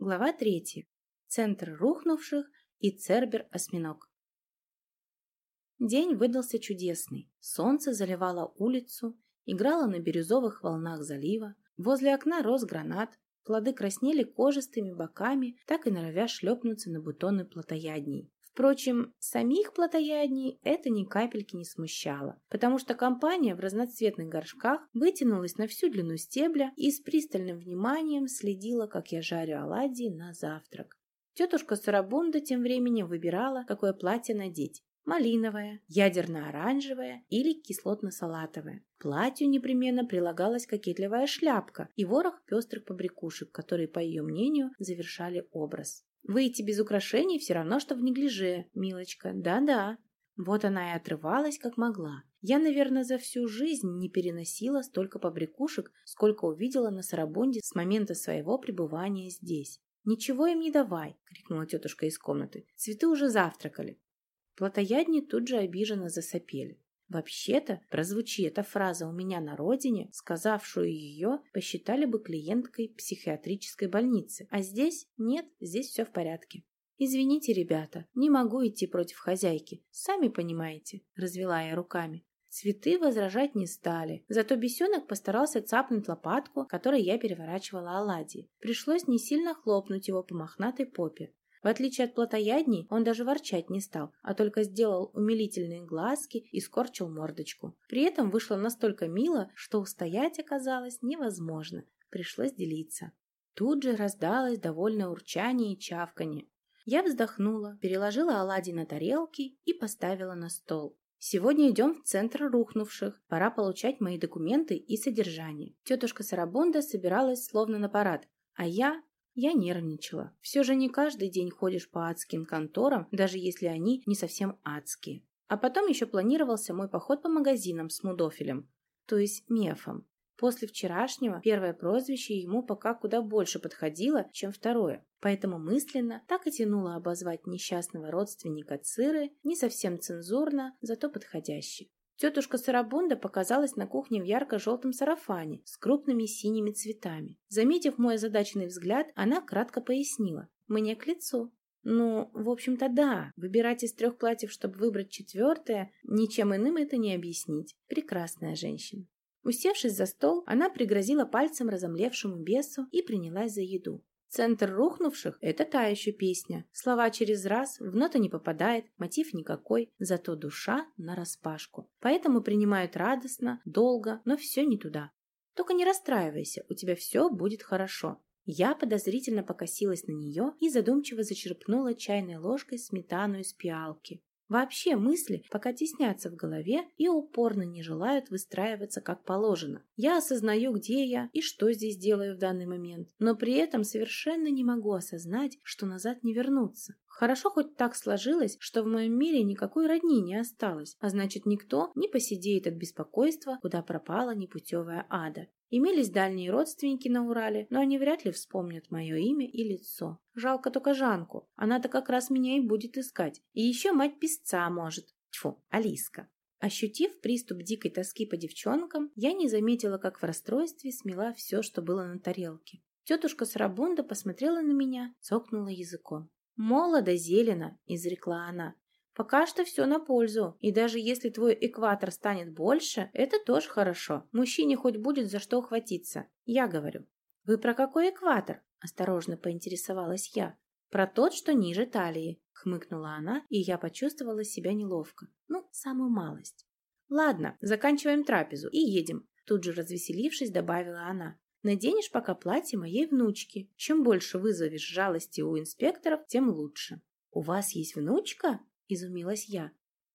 Глава третья. Центр рухнувших и Цербер-осьминог. День выдался чудесный. Солнце заливало улицу, играло на бирюзовых волнах залива. Возле окна рос гранат, плоды краснели кожистыми боками, так и норовя шлепнуться на бутоны плотоядней. Впрочем, самих плотоядней это ни капельки не смущало, потому что компания в разноцветных горшках вытянулась на всю длину стебля и с пристальным вниманием следила, как я жарю оладьи на завтрак. Тетушка Сарабунда тем временем выбирала, какое платье надеть малиновое, ядерно-оранжевое или кислотно-салатовое. К платью непременно прилагалась кокетливая шляпка и ворох пестрых побрякушек, которые, по ее мнению, завершали образ. Выйти без украшений все равно, что в неглиже, милочка, да-да. Вот она и отрывалась, как могла. Я, наверное, за всю жизнь не переносила столько побрякушек, сколько увидела на Сарабунде с момента своего пребывания здесь. «Ничего им не давай!» — крикнула тетушка из комнаты. «Цветы уже завтракали!» Платоядни тут же обиженно засопели. Вообще-то, прозвучи эта фраза у меня на родине, сказавшую ее, посчитали бы клиенткой психиатрической больницы. А здесь нет, здесь все в порядке. «Извините, ребята, не могу идти против хозяйки. Сами понимаете», — развела я руками. Цветы возражать не стали, зато бесенок постарался цапнуть лопатку, которой я переворачивала оладьи. Пришлось не сильно хлопнуть его по мохнатой попе. В отличие от плотоядней, он даже ворчать не стал, а только сделал умилительные глазки и скорчил мордочку. При этом вышло настолько мило, что устоять оказалось невозможно. Пришлось делиться. Тут же раздалось довольное урчание и чавканье. Я вздохнула, переложила оладьи на тарелки и поставила на стол. Сегодня идем в центр рухнувших. Пора получать мои документы и содержание. Тетушка Сарабонда собиралась словно на парад, а я я нервничала. Все же не каждый день ходишь по адским конторам, даже если они не совсем адские. А потом еще планировался мой поход по магазинам с Мудофилем, то есть Мефом. После вчерашнего первое прозвище ему пока куда больше подходило, чем второе, поэтому мысленно так и тянуло обозвать несчастного родственника Циры не совсем цензурно, зато подходяще. Тетушка Сарабунда показалась на кухне в ярко-желтом сарафане с крупными синими цветами. Заметив мой озадаченный взгляд, она кратко пояснила. «Мне к лицу». «Ну, в общем-то, да. Выбирать из трех платьев, чтобы выбрать четвертое, ничем иным это не объяснить. Прекрасная женщина». Усевшись за стол, она пригрозила пальцем разомлевшему бесу и принялась за еду. Центр рухнувших – это та еще песня. Слова через раз, в ноту не попадает, мотив никакой, зато душа нараспашку. Поэтому принимают радостно, долго, но все не туда. Только не расстраивайся, у тебя все будет хорошо. Я подозрительно покосилась на нее и задумчиво зачерпнула чайной ложкой сметану из пиалки. Вообще мысли пока теснятся в голове и упорно не желают выстраиваться как положено. Я осознаю, где я и что здесь делаю в данный момент, но при этом совершенно не могу осознать, что назад не вернуться. Хорошо хоть так сложилось, что в моем мире никакой родни не осталось, а значит никто не посидеет от беспокойства, куда пропала непутевая ада. Имелись дальние родственники на Урале, но они вряд ли вспомнят мое имя и лицо. Жалко только Жанку, она-то как раз меня и будет искать. И еще мать песца может. Тьфу, Алиска. Ощутив приступ дикой тоски по девчонкам, я не заметила, как в расстройстве смела все, что было на тарелке. Тетушка Сарабунда посмотрела на меня, цокнула языком. «Молодо зелено», — изрекла она. Пока что все на пользу, и даже если твой экватор станет больше, это тоже хорошо. Мужчине хоть будет за что ухватиться. Я говорю. Вы про какой экватор? Осторожно поинтересовалась я. Про тот, что ниже талии, хмыкнула она, и я почувствовала себя неловко. Ну, самую малость. Ладно, заканчиваем трапезу и едем. Тут же развеселившись, добавила она. Наденешь пока платье моей внучки. Чем больше вызовешь жалости у инспекторов, тем лучше. У вас есть внучка? – изумилась я.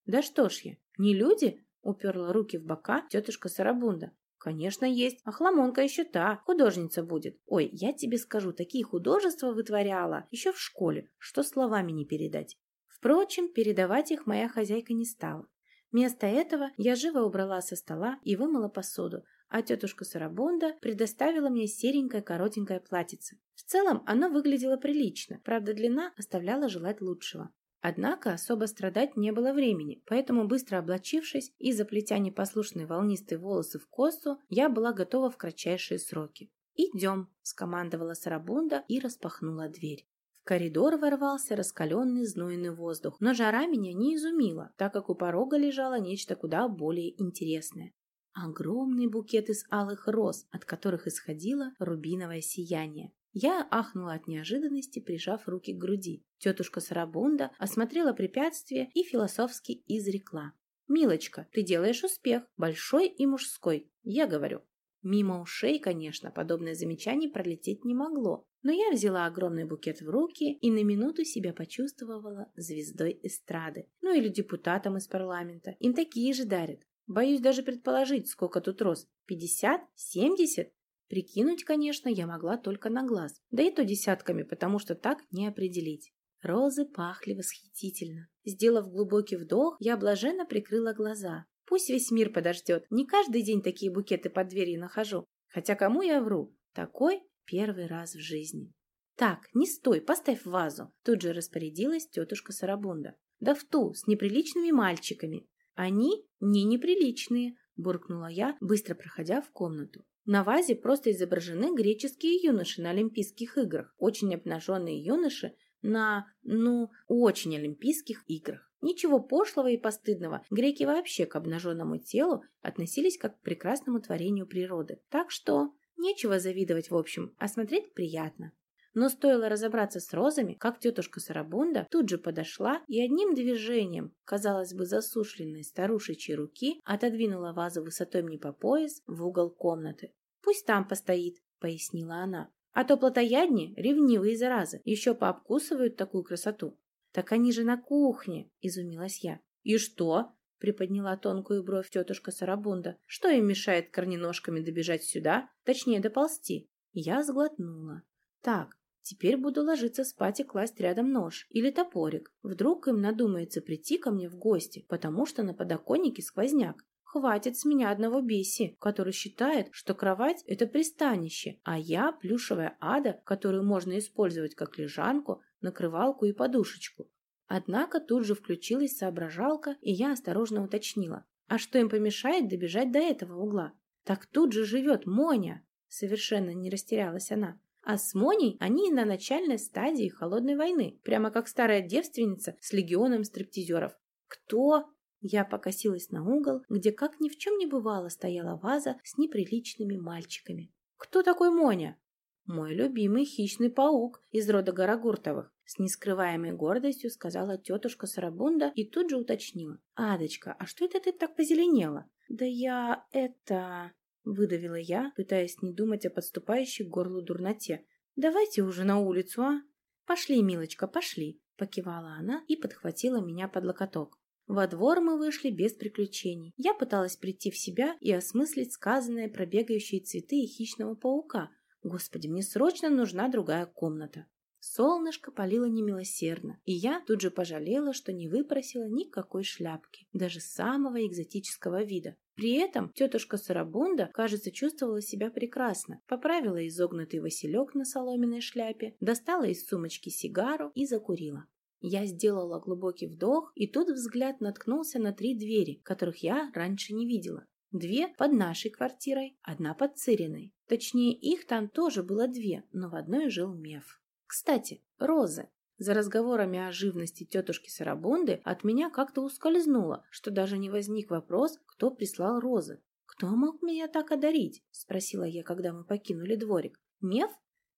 «Да что ж я, не люди?» – уперла руки в бока тетушка Сарабунда. «Конечно есть, а хламонка еще та, художница будет. Ой, я тебе скажу, такие художества вытворяла еще в школе, что словами не передать». Впрочем, передавать их моя хозяйка не стала. Вместо этого я живо убрала со стола и вымыла посуду, а тетушка Сарабонда предоставила мне серенькое коротенькое платьице. В целом оно выглядело прилично, правда длина оставляла желать лучшего. Однако особо страдать не было времени, поэтому, быстро облачившись и заплетя непослушные волнистые волосы в косу, я была готова в кратчайшие сроки. «Идем», — скомандовала Сарабунда и распахнула дверь. В коридор ворвался раскаленный знойный воздух, но жара меня не изумила, так как у порога лежало нечто куда более интересное. Огромный букет из алых роз, от которых исходило рубиновое сияние. Я ахнула от неожиданности, прижав руки к груди. Тетушка Сарабунда осмотрела препятствие и философски изрекла. «Милочка, ты делаешь успех, большой и мужской, я говорю». Мимо ушей, конечно, подобное замечание пролететь не могло, но я взяла огромный букет в руки и на минуту себя почувствовала звездой эстрады. Ну или депутатом из парламента. Им такие же дарят. Боюсь даже предположить, сколько тут роз. Пятьдесят? Семьдесят? Прикинуть, конечно, я могла только на глаз. Да и то десятками, потому что так не определить. Розы пахли восхитительно. Сделав глубокий вдох, я блаженно прикрыла глаза. Пусть весь мир подождет. Не каждый день такие букеты под дверью нахожу. Хотя кому я вру? Такой Первый раз в жизни. «Так, не стой, поставь вазу!» Тут же распорядилась тетушка Сарабунда. «Да в ту, с неприличными мальчиками!» «Они не неприличные!» буркнула я, быстро проходя в комнату. На вазе просто изображены греческие юноши на Олимпийских играх, очень обнаженные юноши на, ну, очень Олимпийских играх. Ничего пошлого и постыдного, греки вообще к обнаженному телу относились как к прекрасному творению природы. Так что Нечего завидовать в общем, а смотреть приятно. Но стоило разобраться с розами, как тетушка Сарабунда тут же подошла и одним движением, казалось бы, засушленной старушечьей руки, отодвинула вазу высотой мне по пояс в угол комнаты. «Пусть там постоит», — пояснила она. «А то плотоядни, ревнивые заразы, еще пообкусывают такую красоту». «Так они же на кухне», — изумилась я. «И что?» приподняла тонкую бровь тетушка Сарабунда. Что им мешает корненожками добежать сюда, точнее доползти? Я сглотнула. Так, теперь буду ложиться спать и класть рядом нож или топорик. Вдруг им надумается прийти ко мне в гости, потому что на подоконнике сквозняк. Хватит с меня одного беси, который считает, что кровать – это пристанище, а я – плюшевая ада, которую можно использовать как лежанку, накрывалку и подушечку. Однако тут же включилась соображалка, и я осторожно уточнила. А что им помешает добежать до этого угла? Так тут же живет Моня. Совершенно не растерялась она. А с Моней они на начальной стадии холодной войны, прямо как старая девственница с легионом стриптизеров. Кто? Я покосилась на угол, где как ни в чем не бывало стояла ваза с неприличными мальчиками. Кто такой Моня? Мой любимый хищный паук из рода Горогуртовых. С нескрываемой гордостью сказала тетушка Сарабунда и тут же уточнила. «Адочка, а что это ты так позеленела?» «Да я... это...» Выдавила я, пытаясь не думать о подступающей к горлу дурноте. «Давайте уже на улицу, а?» «Пошли, милочка, пошли!» Покивала она и подхватила меня под локоток. Во двор мы вышли без приключений. Я пыталась прийти в себя и осмыслить сказанное про бегающие цветы и хищного паука. Господи, мне срочно нужна другая комната. Солнышко палило немилосердно, и я тут же пожалела, что не выпросила никакой шляпки, даже самого экзотического вида. При этом тетушка Сарабунда, кажется, чувствовала себя прекрасно, поправила изогнутый василек на соломенной шляпе, достала из сумочки сигару и закурила. Я сделала глубокий вдох, и тут взгляд наткнулся на три двери, которых я раньше не видела. Две под нашей квартирой, одна под Цириной. Точнее, их там тоже было две, но в одной жил Меф. Кстати, розы. За разговорами о живности тетушки Сарабунды от меня как-то ускользнуло, что даже не возник вопрос, кто прислал розы. «Кто мог меня так одарить?» – спросила я, когда мы покинули дворик. «Меф?»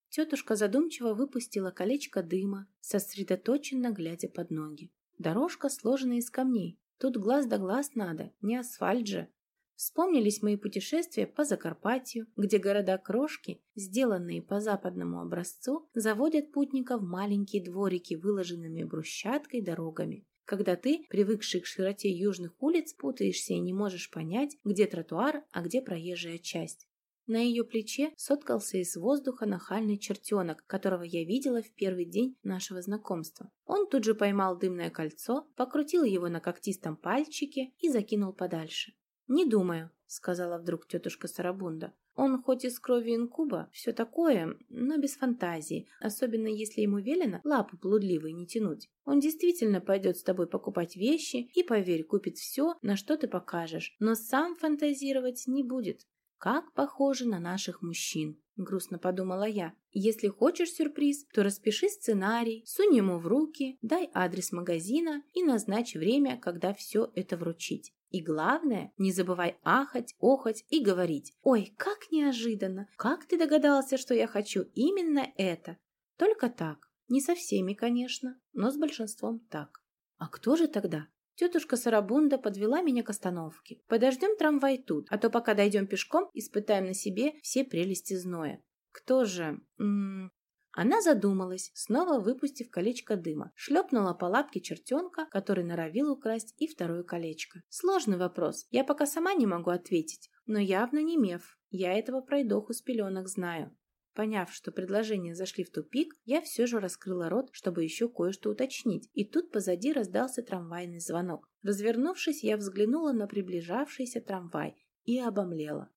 Тетушка задумчиво выпустила колечко дыма, сосредоточенно глядя под ноги. Дорожка сложена из камней. Тут глаз да глаз надо, не асфальт же. Вспомнились мои путешествия по Закарпатью, где города-крошки, сделанные по западному образцу, заводят путников в маленькие дворики, выложенными брусчаткой дорогами. Когда ты, привыкший к широте южных улиц, путаешься и не можешь понять, где тротуар, а где проезжая часть. На ее плече соткался из воздуха нахальный чертенок, которого я видела в первый день нашего знакомства. Он тут же поймал дымное кольцо, покрутил его на когтистом пальчике и закинул подальше. «Не думаю», — сказала вдруг тетушка Сарабунда. «Он хоть из крови инкуба, все такое, но без фантазии, особенно если ему велено лапу блудливой не тянуть. Он действительно пойдет с тобой покупать вещи и, поверь, купит все, на что ты покажешь, но сам фантазировать не будет. как похожи на наших мужчин. Грустно подумала я. Если хочешь сюрприз, то распиши сценарий, сунь ему в руки, дай адрес магазина и назначь время, когда все это вручить. И главное, не забывай ахать, охать и говорить. «Ой, как неожиданно! Как ты догадался, что я хочу именно это?» Только так. Не со всеми, конечно, но с большинством так. А кто же тогда? Тетушка Сарабунда подвела меня к остановке. Подождем трамвай тут, а то пока дойдем пешком, испытаем на себе все прелести зноя. Кто же? М -м она задумалась, снова выпустив колечко дыма, шлепнула по лапке чертенка, который норовил украсть и второе колечко. Сложный вопрос, я пока сама не могу ответить, но явно не меф, я этого пройдоху с пеленок знаю. Поняв, что предложения зашли в тупик, я все же раскрыла рот, чтобы еще кое-что уточнить, и тут позади раздался трамвайный звонок. Развернувшись, я взглянула на приближавшийся трамвай и обомлела.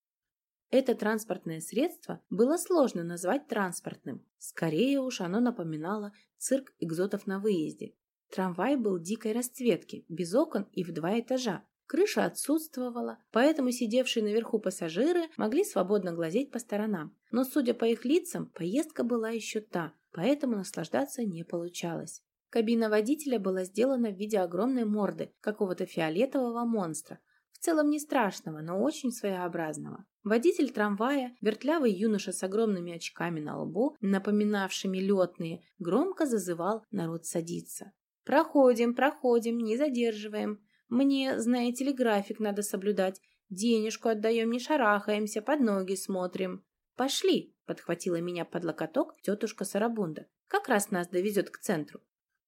Это транспортное средство было сложно назвать транспортным. Скорее уж оно напоминало цирк экзотов на выезде. Трамвай был дикой расцветки, без окон и в два этажа. Крыша отсутствовала, поэтому сидевшие наверху пассажиры могли свободно глазеть по сторонам. Но, судя по их лицам, поездка была еще та, поэтому наслаждаться не получалось. Кабина водителя была сделана в виде огромной морды какого-то фиолетового монстра, в целом не страшного, но очень своеобразного. Водитель трамвая, вертлявый юноша с огромными очками на лбу, напоминавшими летные, громко зазывал народ садиться. «Проходим, проходим, не задерживаем. Мне, знаете ли, график надо соблюдать. Денежку отдаем, не шарахаемся, под ноги смотрим». «Пошли!» — подхватила меня под локоток тетушка Сарабунда. «Как раз нас довезет к центру».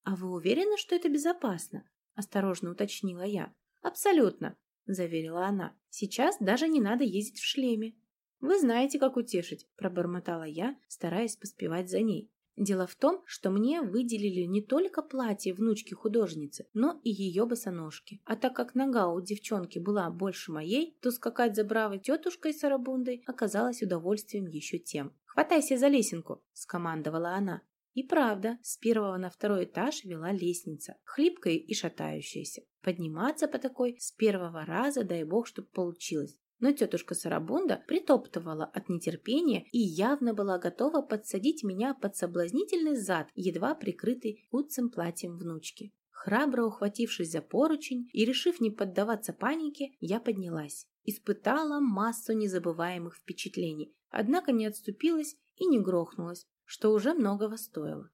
«А вы уверены, что это безопасно?» — осторожно уточнила я. «Абсолютно заверила она. «Сейчас даже не надо ездить в шлеме». «Вы знаете, как утешить», – пробормотала я, стараясь поспевать за ней. Дело в том, что мне выделили не только платье внучки художницы, но и ее босоножки. А так как нога у девчонки была больше моей, то скакать за бравой тетушкой Сарабундой оказалось удовольствием еще тем. «Хватайся за лесенку», – скомандовала она. И правда, с первого на второй этаж вела лестница, хлипкая и шатающаяся. Подниматься по такой с первого раза, дай бог, чтоб получилось. Но тетушка Сарабунда притоптывала от нетерпения и явно была готова подсадить меня под соблазнительный зад, едва прикрытый куцым платьем внучки. Храбро ухватившись за поручень и решив не поддаваться панике, я поднялась. Испытала массу незабываемых впечатлений, однако не отступилась и не грохнулась, что уже многого стоило.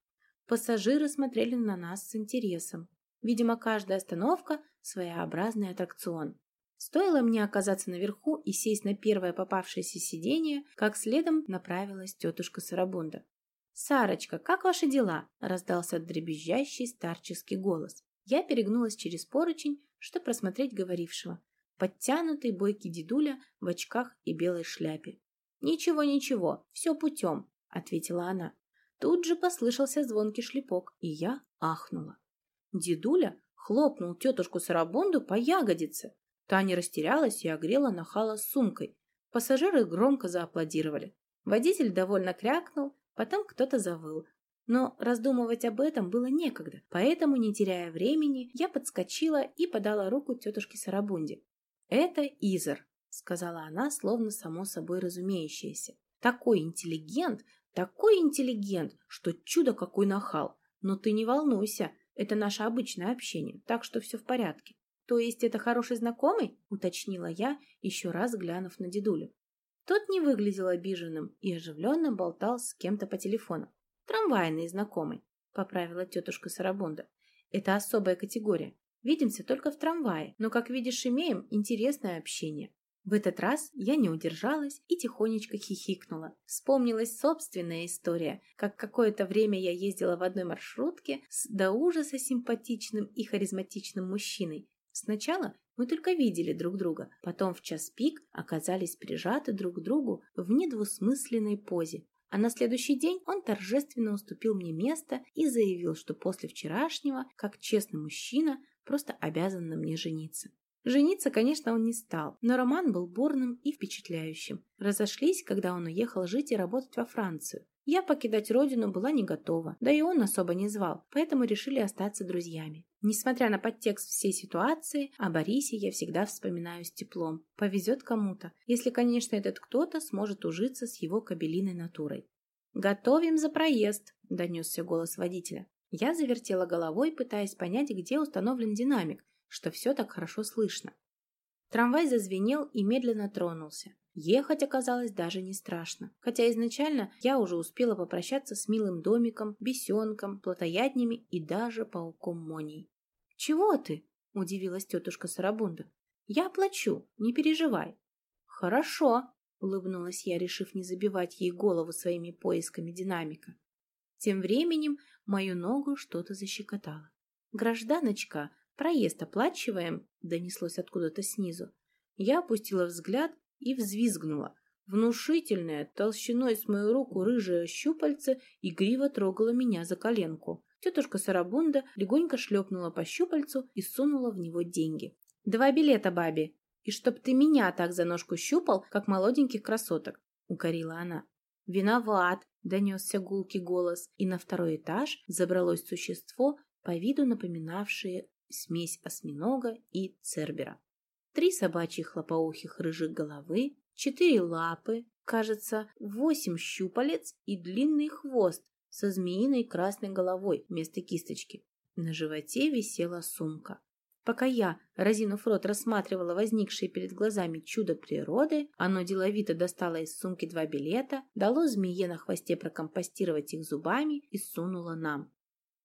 Пассажиры смотрели на нас с интересом. Видимо, каждая остановка – своеобразный аттракцион. Стоило мне оказаться наверху и сесть на первое попавшееся сиденье, как следом направилась тетушка Сарабунда. «Сарочка, как ваши дела?» – раздался дребезжащий старческий голос. Я перегнулась через поручень, чтобы просмотреть говорившего. Подтянутый бойкий дедуля в очках и белой шляпе. «Ничего, ничего, все путем ответила она. Тут же послышался звонкий шлепок, и я ахнула. Дедуля хлопнул тетушку Сарабонду по ягодице. Та не растерялась и огрела нахала сумкой. Пассажиры громко зааплодировали. Водитель довольно крякнул, потом кто-то завыл. Но раздумывать об этом было некогда, поэтому, не теряя времени, я подскочила и подала руку тетушке Сарабунде. «Это Изер», — сказала она, словно само собой разумеющееся. «Такой интеллигент, такой интеллигент, что чудо какой нахал. Но ты не волнуйся, это наше обычное общение, так что все в порядке. То есть это хороший знакомый? Уточнила я, еще раз глянув на дедулю. Тот не выглядел обиженным и оживленно болтал с кем-то по телефону. Трамвайный знакомый, поправила тетушка Сарабонда. Это особая категория. Видимся только в трамвае, но, как видишь, имеем интересное общение. В этот раз я не удержалась и тихонечко хихикнула. Вспомнилась собственная история, как какое-то время я ездила в одной маршрутке с до ужаса симпатичным и харизматичным мужчиной. Сначала мы только видели друг друга, потом в час пик оказались прижаты друг к другу в недвусмысленной позе. А на следующий день он торжественно уступил мне место и заявил, что после вчерашнего, как честный мужчина, просто обязан на мне жениться. Жениться, конечно, он не стал, но роман был бурным и впечатляющим. Разошлись, когда он уехал жить и работать во Францию. Я покидать родину была не готова, да и он особо не звал, поэтому решили остаться друзьями. Несмотря на подтекст всей ситуации, о Борисе я всегда вспоминаю с теплом. Повезет кому-то, если, конечно, этот кто-то сможет ужиться с его кабелиной натурой. «Готовим за проезд!» – донесся голос водителя. Я завертела головой, пытаясь понять, где установлен динамик, что все так хорошо слышно. Трамвай зазвенел и медленно тронулся. Ехать оказалось даже не страшно, хотя изначально я уже успела попрощаться с милым домиком, бесенком, плотояднями и даже пауком Моней. «Чего ты?» – удивилась тетушка Сарабунда. «Я оплачу, не переживай». «Хорошо», – улыбнулась я, решив не забивать ей голову своими поисками динамика. Тем временем мою ногу что-то защекотало. «Гражданочка, проезд оплачиваем?» – донеслось откуда-то снизу. Я опустила взгляд и взвизгнула. Внушительная, толщиной с мою руку рыжая щупальце игриво трогала меня за коленку. Тетушка Сарабунда легонько шлепнула по щупальцу и сунула в него деньги. «Два билета, бабе! И чтоб ты меня так за ножку щупал, как молоденьких красоток!» — укорила она. «Виноват!» — донесся гулкий голос, и на второй этаж забралось существо, по виду напоминавшее смесь осьминога и цербера три собачьих лопоухих рыжих головы, четыре лапы, кажется, восемь щупалец и длинный хвост со змеиной красной головой вместо кисточки. На животе висела сумка. Пока я, разинув рот, рассматривала возникшее перед глазами чудо природы, оно деловито достало из сумки два билета, дало змее на хвосте прокомпостировать их зубами и сунуло нам.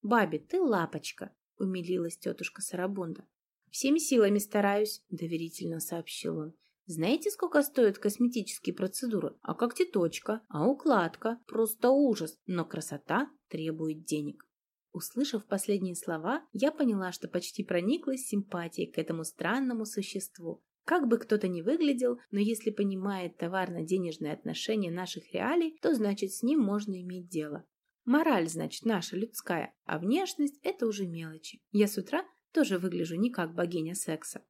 «Баби, ты лапочка!» — умилилась тетушка Сарабунда. «Всеми силами стараюсь», — доверительно сообщил он. «Знаете, сколько стоят косметические процедуры? А когтеточка, а укладка? Просто ужас, но красота требует денег». Услышав последние слова, я поняла, что почти прониклась симпатией к этому странному существу. Как бы кто-то ни выглядел, но если понимает товарно-денежные отношения наших реалий, то значит с ним можно иметь дело. Мораль, значит, наша людская, а внешность – это уже мелочи. Я с утра тоже выгляжу не как богиня секса.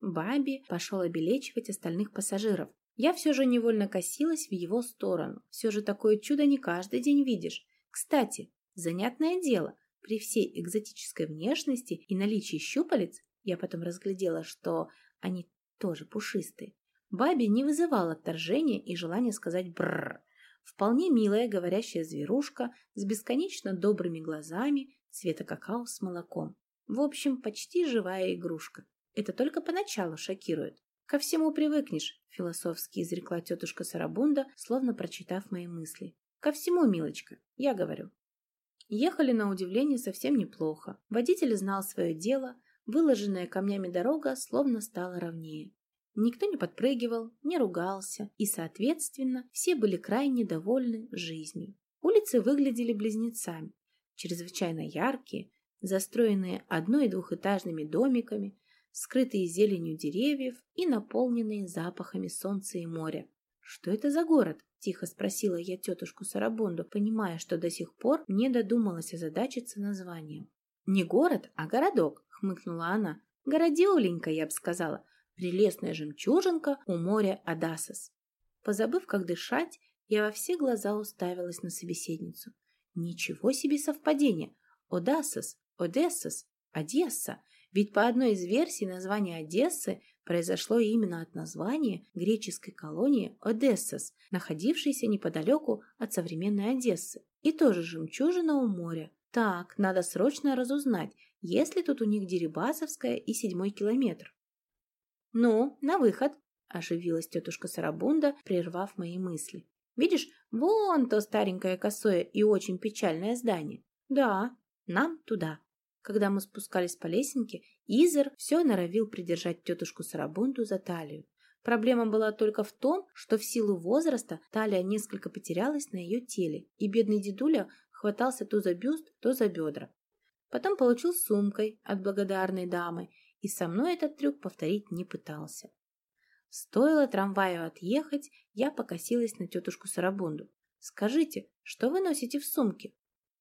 Баби пошел обелечивать остальных пассажиров. Я все же невольно косилась в его сторону. Все же такое чудо не каждый день видишь. Кстати, занятное дело, при всей экзотической внешности и наличии щупалец, я потом разглядела, что они тоже пушистые, Баби не вызывал отторжения и желания сказать «брррр». Вполне милая говорящая зверушка с бесконечно добрыми глазами цвета какао с молоком. В общем, почти живая игрушка. Это только поначалу шокирует. Ко всему привыкнешь, философски изрекла тетушка Сарабунда, словно прочитав мои мысли. Ко всему, милочка, я говорю. Ехали на удивление совсем неплохо. Водитель знал свое дело, выложенная камнями дорога словно стала ровнее. Никто не подпрыгивал, не ругался, и, соответственно, все были крайне довольны жизнью. Улицы выглядели близнецами, чрезвычайно яркие, застроенные одно- и двухэтажными домиками, скрытые зеленью деревьев и наполненные запахами солнца и моря. «Что это за город?» – тихо спросила я тетушку Сарабонду, понимая, что до сих пор не додумалась озадачиться названием. «Не город, а городок», – хмыкнула она. «Городиоленька, я бы сказала. Прелестная жемчужинка у моря Адасос». Позабыв, как дышать, я во все глаза уставилась на собеседницу. Ничего себе совпадение! Одасос Одессас, Одесса, ведь по одной из версий название Одессы произошло именно от названия греческой колонии Одессас, находившейся неподалеку от современной Одессы, и тоже жемчужина у моря. Так, надо срочно разузнать, есть ли тут у них Дерибасовская и седьмой километр. «Ну, на выход!» – оживилась тетушка Сарабунда, прервав мои мысли. «Видишь, вон то старенькое косое и очень печальное здание. Да, нам туда». Когда мы спускались по лесенке, Изер все норовил придержать тетушку Сарабунду за талию. Проблема была только в том, что в силу возраста талия несколько потерялась на ее теле, и бедный дедуля хватался то за бюст, то за бедра. Потом получил сумкой от благодарной дамы, и со мной этот трюк повторить не пытался. Стоило трамваю отъехать, я покосилась на тетушку Сарабунду. «Скажите, что вы носите в сумке?»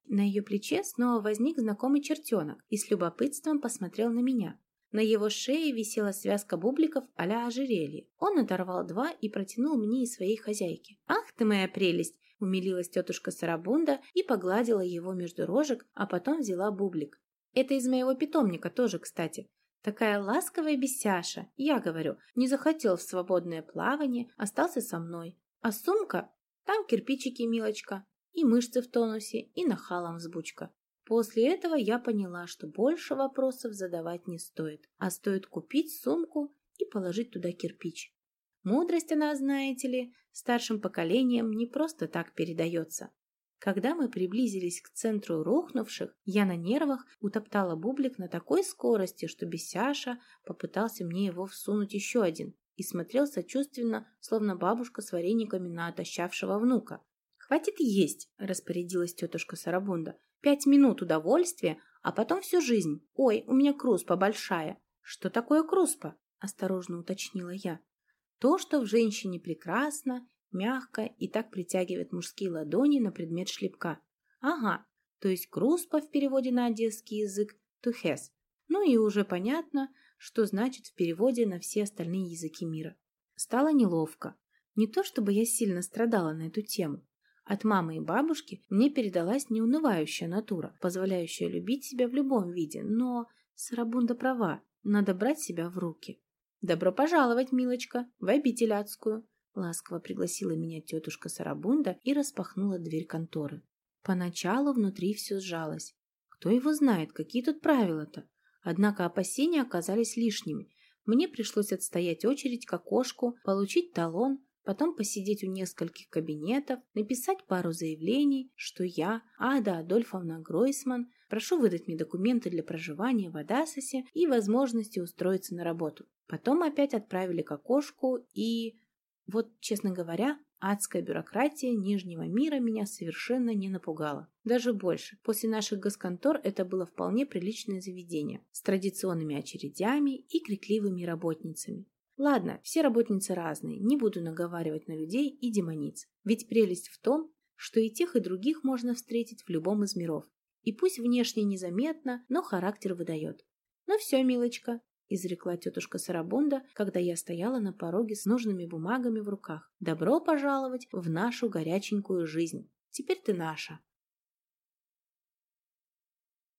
На ее плече снова возник знакомый чертенок и с любопытством посмотрел на меня. На его шее висела связка бубликов а-ля ожерелье. Он оторвал два и протянул мне и своей хозяйке. «Ах ты моя прелесть! Умилилась тетушка Сарабунда и погладила его между рожек, а потом взяла бублик. Это из моего питомника тоже, кстати. Такая ласковая бесяша, я говорю, не захотел в свободное плавание, остался со мной. А сумка? Там кирпичики, милочка, и мышцы в тонусе, и нахалом взбучка. После этого я поняла, что больше вопросов задавать не стоит, а стоит купить сумку и положить туда кирпич. Мудрость она, знаете ли, старшим поколением не просто так передается. Когда мы приблизились к центру рухнувших, я на нервах утоптала бублик на такой скорости, что Бесяша попытался мне его всунуть еще один и смотрел сочувственно, словно бабушка с варениками на отощавшего внука. «Хватит есть!» – распорядилась тетушка Сарабунда. «Пять минут удовольствия, а потом всю жизнь. Ой, у меня круспа большая!» «Что такое круспа?» – осторожно уточнила я. То, что в женщине прекрасно, мягко и так притягивает мужские ладони на предмет шлепка. Ага, то есть круспа в переводе на одесский язык тухес. Ну и уже понятно, что значит в переводе на все остальные языки мира. Стало неловко. Не то чтобы я сильно страдала на эту тему. От мамы и бабушки мне передалась неунывающая натура, позволяющая любить себя в любом виде, но Сарабунда права, надо брать себя в руки. «Добро пожаловать, милочка, в обитель адскую!» Ласково пригласила меня тетушка Сарабунда и распахнула дверь конторы. Поначалу внутри все сжалось. Кто его знает, какие тут правила-то? Однако опасения оказались лишними. Мне пришлось отстоять очередь к окошку, получить талон, потом посидеть у нескольких кабинетов, написать пару заявлений, что я, Ада Адольфовна Гройсман, прошу выдать мне документы для проживания в Адасосе и возможности устроиться на работу. Потом опять отправили к окошку и... Вот, честно говоря, адская бюрократия Нижнего мира меня совершенно не напугала. Даже больше. После наших госконтор это было вполне приличное заведение с традиционными очередями и крикливыми работницами. Ладно, все работницы разные, не буду наговаривать на людей и демониц. Ведь прелесть в том, что и тех, и других можно встретить в любом из миров. И пусть внешне незаметно, но характер выдает. Ну все, милочка, изрекла тетушка Сарабунда, когда я стояла на пороге с нужными бумагами в руках. «Добро пожаловать в нашу горяченькую жизнь! Теперь ты наша!»